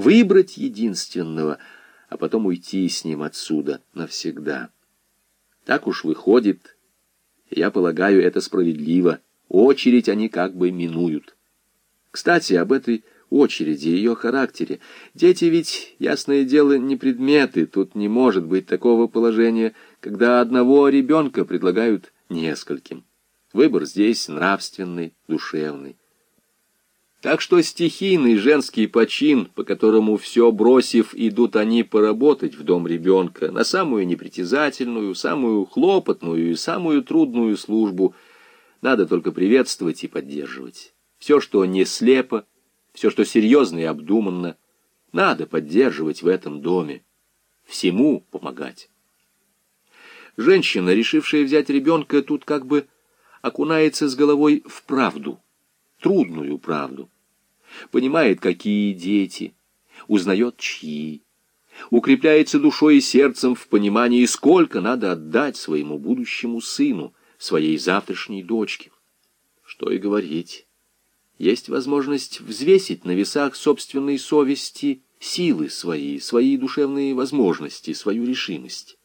выбрать единственного, а потом уйти с ним отсюда навсегда. Так уж выходит, я полагаю, это справедливо. Очередь они как бы минуют. Кстати, об этой очереди, ее характере. Дети ведь, ясное дело, не предметы. Тут не может быть такого положения, когда одного ребенка предлагают нескольким. Выбор здесь нравственный, душевный. Так что стихийный женский почин, по которому все бросив, идут они поработать в дом ребенка, на самую непритязательную, самую хлопотную и самую трудную службу, надо только приветствовать и поддерживать. Все, что не слепо, все, что серьезно и обдуманно, надо поддерживать в этом доме, всему помогать. Женщина, решившая взять ребенка, тут как бы окунается с головой в правду — трудную правду. Понимает, какие дети, узнает, чьи. Укрепляется душой и сердцем в понимании, сколько надо отдать своему будущему сыну, своей завтрашней дочке. Что и говорить. Есть возможность взвесить на весах собственной совести силы свои, свои душевные возможности, свою решимость.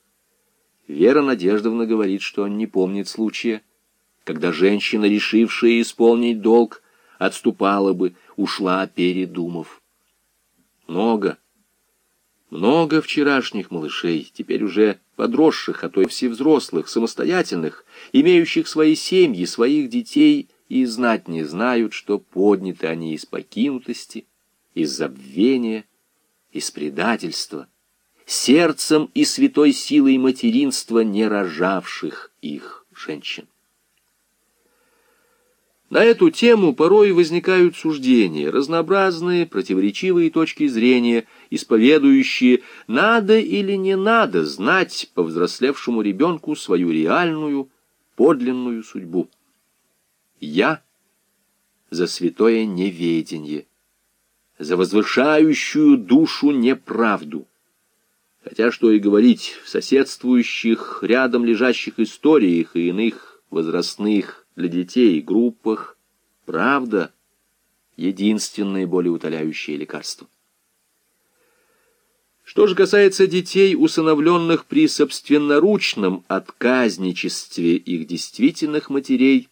Вера Надеждовна говорит, что он не помнит случая, когда женщина, решившая исполнить долг, отступала бы, ушла, передумав. Много, много вчерашних малышей, теперь уже подросших, а то и всевзрослых, самостоятельных, имеющих свои семьи, своих детей, и знать не знают, что подняты они из покинутости, из забвения, из предательства, сердцем и святой силой материнства не рожавших их женщин. На эту тему порой возникают суждения, разнообразные, противоречивые точки зрения, исповедующие, надо или не надо знать повзрослевшему ребенку свою реальную, подлинную судьбу. Я за святое неведение, за возвышающую душу неправду. Хотя, что и говорить, в соседствующих, рядом лежащих историях и иных возрастных для детей группах правда — единственное болеутоляющее лекарство. Что же касается детей, усыновленных при собственноручном отказничестве их действительных матерей,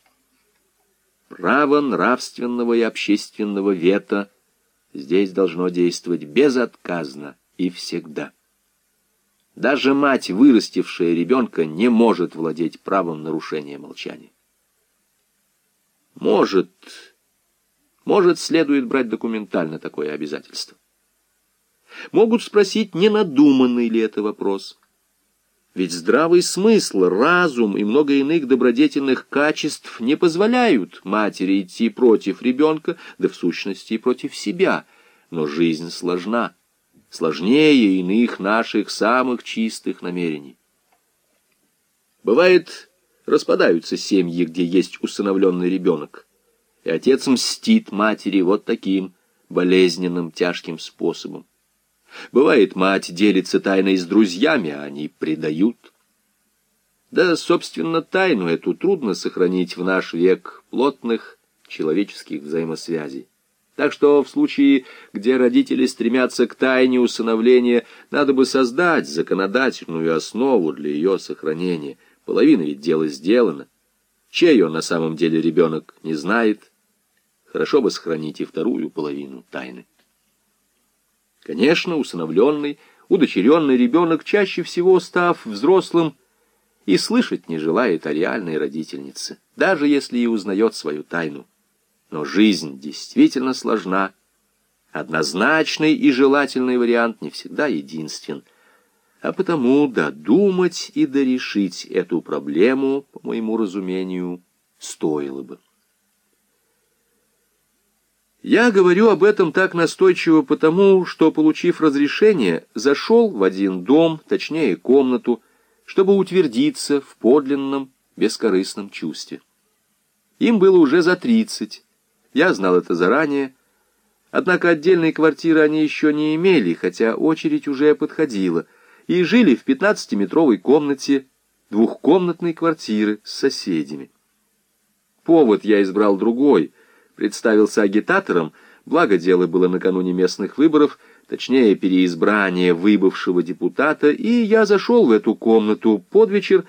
право нравственного и общественного вета здесь должно действовать безотказно и всегда. Даже мать, вырастившая ребенка, не может владеть правом нарушения молчания. Может, может, следует брать документально такое обязательство. Могут спросить, не надуманный ли это вопрос. Ведь здравый смысл, разум и много иных добродетельных качеств не позволяют матери идти против ребенка, да в сущности и против себя. Но жизнь сложна, сложнее иных наших самых чистых намерений. Бывает, Распадаются семьи, где есть усыновленный ребенок, и отец мстит матери вот таким болезненным, тяжким способом. Бывает, мать делится тайной с друзьями, а они предают. Да, собственно, тайну эту трудно сохранить в наш век плотных человеческих взаимосвязей. Так что в случае, где родители стремятся к тайне усыновления, надо бы создать законодательную основу для ее сохранения – Половина ведь дела сделана. Чей он на самом деле ребенок, не знает. Хорошо бы сохранить и вторую половину тайны. Конечно, усыновленный, удочеренный ребенок, чаще всего став взрослым, и слышать не желает о реальной родительнице, даже если и узнает свою тайну. Но жизнь действительно сложна. Однозначный и желательный вариант не всегда единствен — а потому додумать и дорешить эту проблему, по моему разумению, стоило бы. Я говорю об этом так настойчиво потому, что, получив разрешение, зашел в один дом, точнее комнату, чтобы утвердиться в подлинном, бескорыстном чувстве. Им было уже за тридцать. Я знал это заранее. Однако отдельной квартиры они еще не имели, хотя очередь уже подходила — и жили в пятнадцатиметровой комнате двухкомнатной квартиры с соседями. Повод я избрал другой, представился агитатором, благо дело было накануне местных выборов, точнее, переизбрание выбывшего депутата, и я зашел в эту комнату под вечер,